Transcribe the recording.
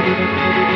Música